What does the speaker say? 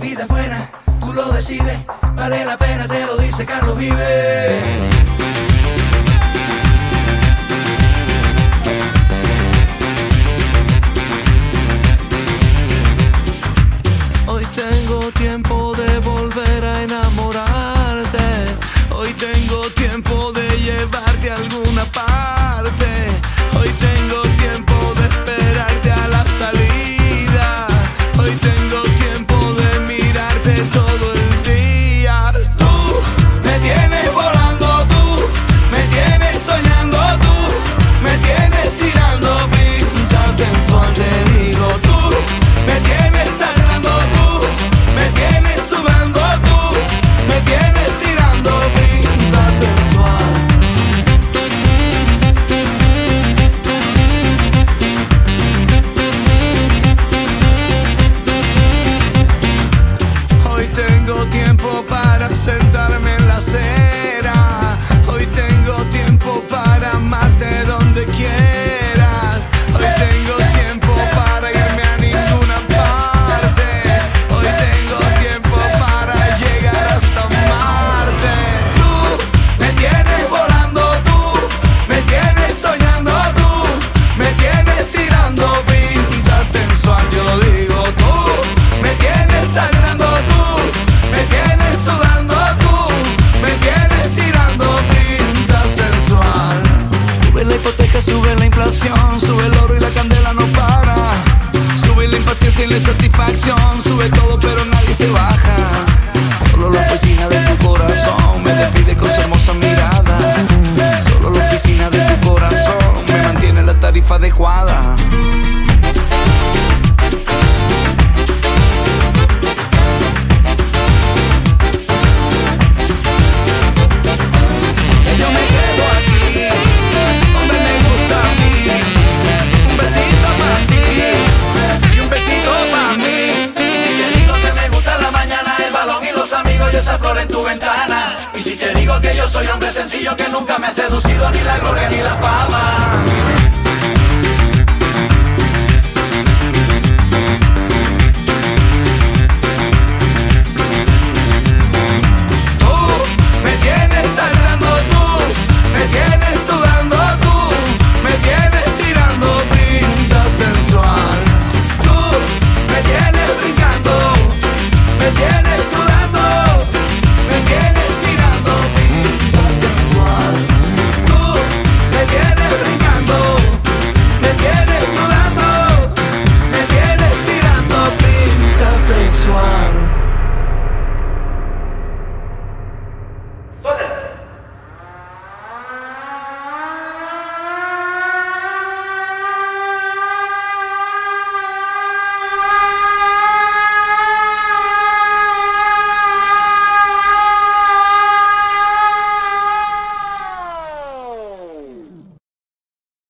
vida es buena, tú lo decides, vale la pena, te lo dice Carlos Vive. Hoy tengo tiempo de volver a enamorarte. Hoy tengo tiempo de llevarte a alguna parte. Hoy tengo tiempo para sentarme en la acera. Sube el oro y la candela no para. Sube la impaciencia y la insatisfacción, sube todo pero nadie se baja. Solo la oficina de tu corazón me despide con su hermosa mirada. Solo la oficina de tu corazón me mantiene la tarifa adecuada. Y si te digo que yo soy hombre sencillo que nunca me ha seducido ni la gloria ni la fama.